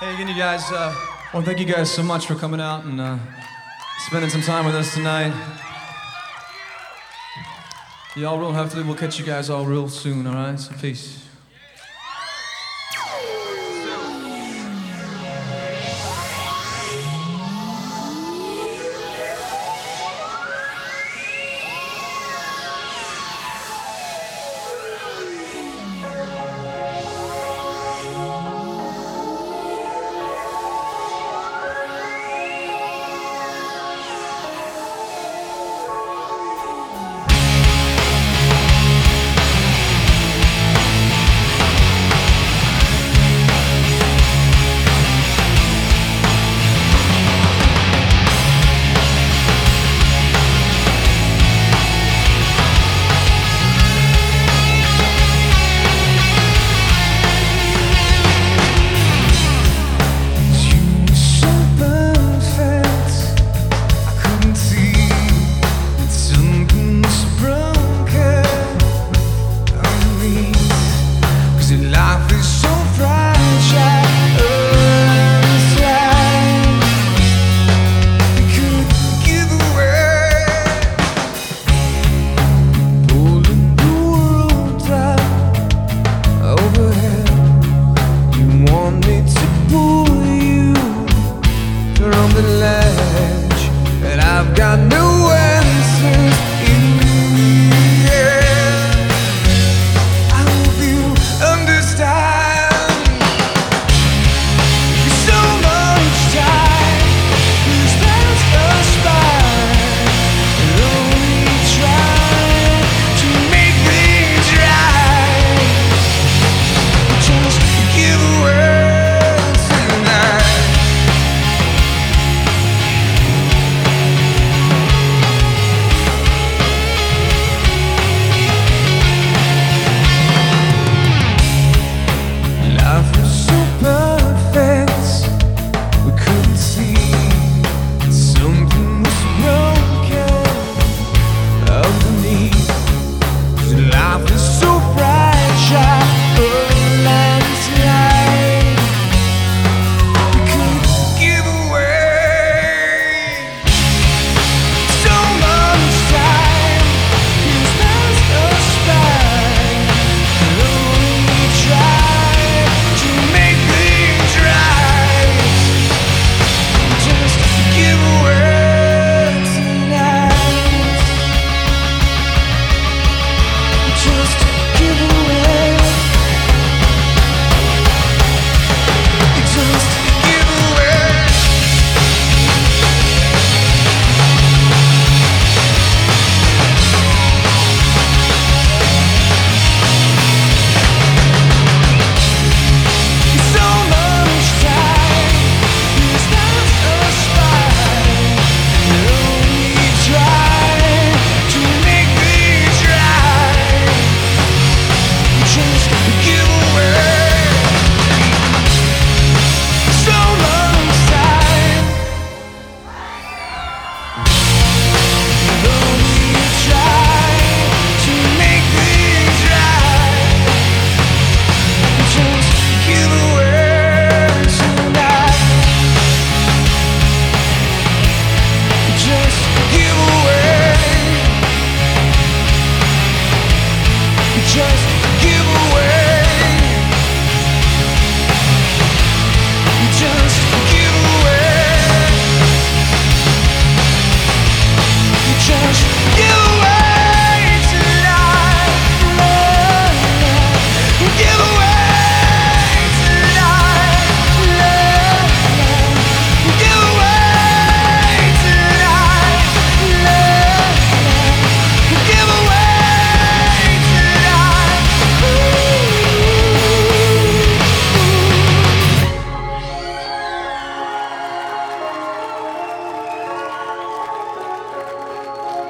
Hey again, you guys. Uh, thank you guys so much for coming out and uh, spending some time with us tonight. Y'all real hefty. We'll catch you guys all real soon. All right. So peace.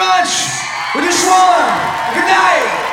much. With your swallow. Good night.